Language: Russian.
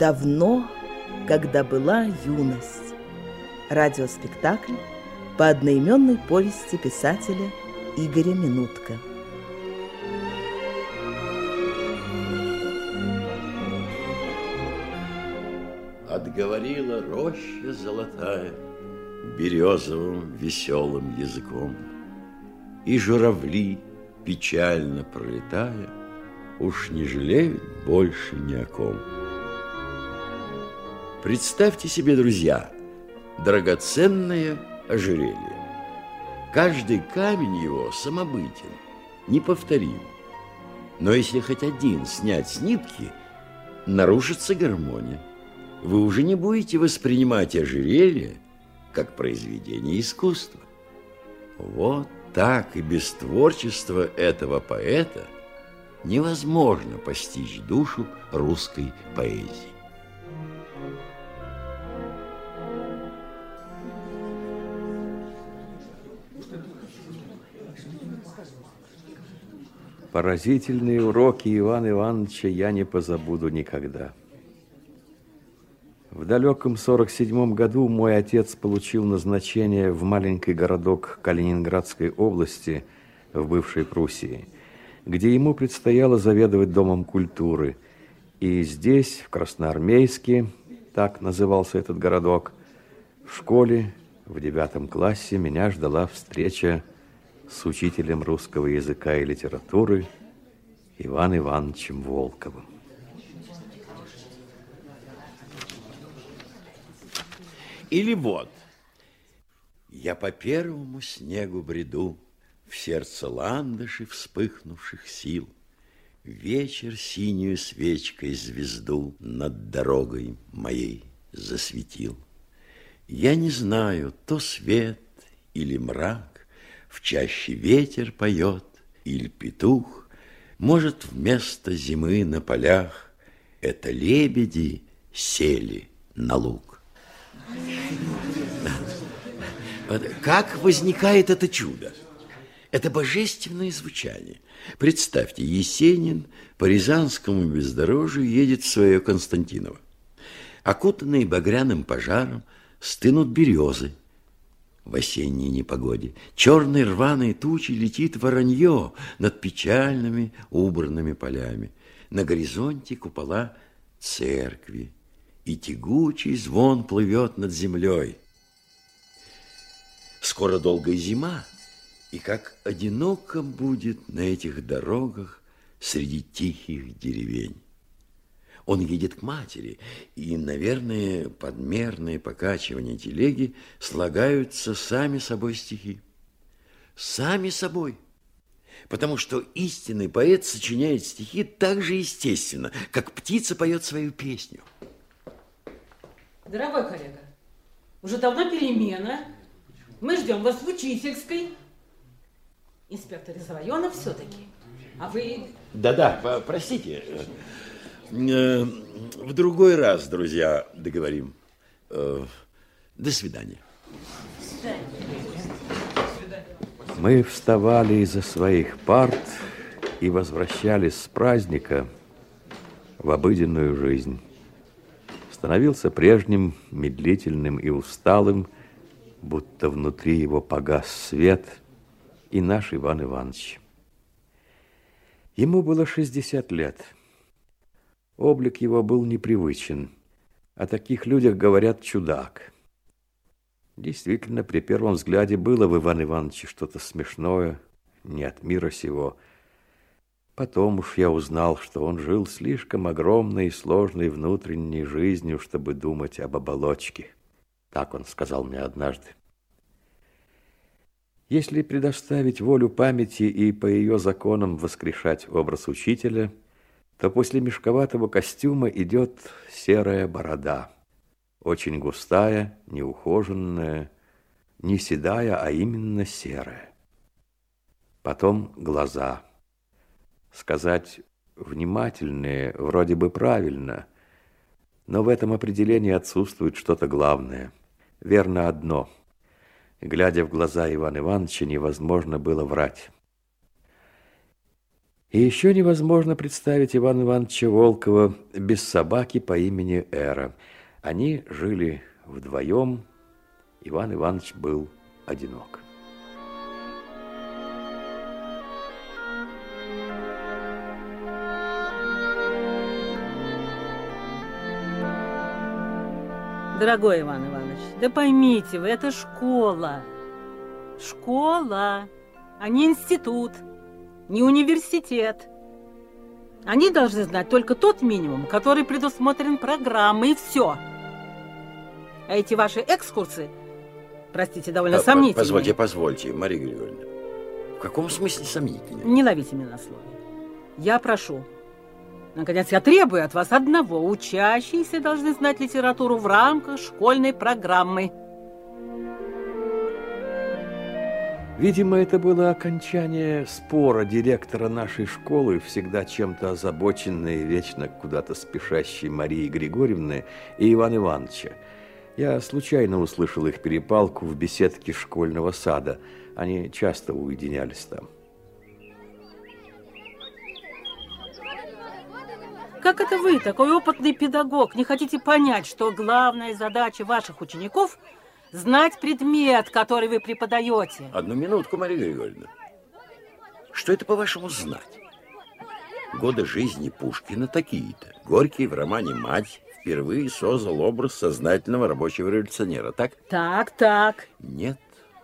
Давно, когда была юность. Радиоспектакль по одноименной повести писателя Игоря Минутка. Отговорила роща золотая Березовым веселым языком, И журавли, печально пролетая, Уж не жалеют больше ни о ком. Представьте себе, друзья, драгоценное ожерелье. Каждый камень его самобытен, неповторим. Но если хоть один снять с нитки, нарушится гармония. Вы уже не будете воспринимать ожерелье как произведение искусства. Вот так и без творчества этого поэта невозможно постичь душу русской поэзии. Поразительные уроки Ивана Ивановича я не позабуду никогда. В далеком 47 году мой отец получил назначение в маленький городок Калининградской области в бывшей Пруссии, где ему предстояло заведовать Домом культуры. И здесь, в Красноармейске, так назывался этот городок, в школе в девятом классе меня ждала встреча с учителем русского языка и литературы Иваном Ивановичем Волковым. Или вот, я по первому снегу бреду, В сердце ландыши вспыхнувших сил, Вечер синюю свечкой звезду Над дорогой моей засветил. Я не знаю, то свет или мрак, В чаще ветер поет или петух, Может, вместо зимы на полях Это лебеди сели на луг. Как возникает это чудо? Это божественное звучание. Представьте, Есенин по Рязанскому бездорожью едет в свое Константиново. Окутанные багряным пожаром стынут березы в осенней непогоде. Черной рваной тучей летит воронье над печальными убранными полями. На горизонте купола церкви и тягучий звон плывет над землей. Скоро долгая зима, и как одиноко будет на этих дорогах среди тихих деревень. Он едет к матери, и, наверное, подмерные покачивания телеги слагаются сами собой стихи. Сами собой. Потому что истинный поэт сочиняет стихи так же естественно, как птица поет свою песню. Дорогой коллега, уже давно перемена. Мы ждем вас в учительской. Инспектор из района все-таки. А вы... Да-да, простите. Э, в другой раз, друзья, договорим. Э, до свидания. Мы вставали из-за своих парт и возвращались с праздника в обыденную жизнь становился прежним, медлительным и усталым, будто внутри его погас свет, и наш Иван Иванович. Ему было 60 лет. Облик его был непривычен. О таких людях говорят чудак. Действительно, при первом взгляде было в Иване Ивановиче что-то смешное, не от мира сего – Потом уж я узнал, что он жил слишком огромной и сложной внутренней жизнью, чтобы думать об оболочке. Так он сказал мне однажды. Если предоставить волю памяти и по ее законам воскрешать образ учителя, то после мешковатого костюма идет серая борода, очень густая, неухоженная, не седая, а именно серая. Потом глаза – Сказать «внимательные» вроде бы правильно, но в этом определении отсутствует что-то главное. Верно одно. Глядя в глаза Ивана Ивановича, невозможно было врать. И еще невозможно представить Ивана Ивановича Волкова без собаки по имени Эра. Они жили вдвоем. Иван Иванович был одинок. Дорогой Иван Иванович, да поймите вы, это школа. Школа, а не институт не университет. Они должны знать только тот минимум, который предусмотрен программой, и все. А эти ваши экскурсы, простите, довольно а, сомнительные. Позвольте, позвольте, Мария Григорьевна. В каком смысле сомнительные? Не ловите меня на слове. Я прошу. Наконец, я требую от вас одного. Учащиеся должны знать литературу в рамках школьной программы. Видимо, это было окончание спора директора нашей школы, всегда чем-то озабоченной, вечно куда-то спешащей Марии Григорьевны и Ивана Ивановича. Я случайно услышал их перепалку в беседке школьного сада. Они часто уединялись там. Как это вы, такой опытный педагог, не хотите понять, что главная задача ваших учеников – знать предмет, который вы преподаете. Одну минутку, Мария Григорьевна. Что это, по-вашему, знать? Годы жизни Пушкина такие-то. Горький в романе «Мать» впервые создал образ сознательного рабочего революционера, так? Так, так. Нет,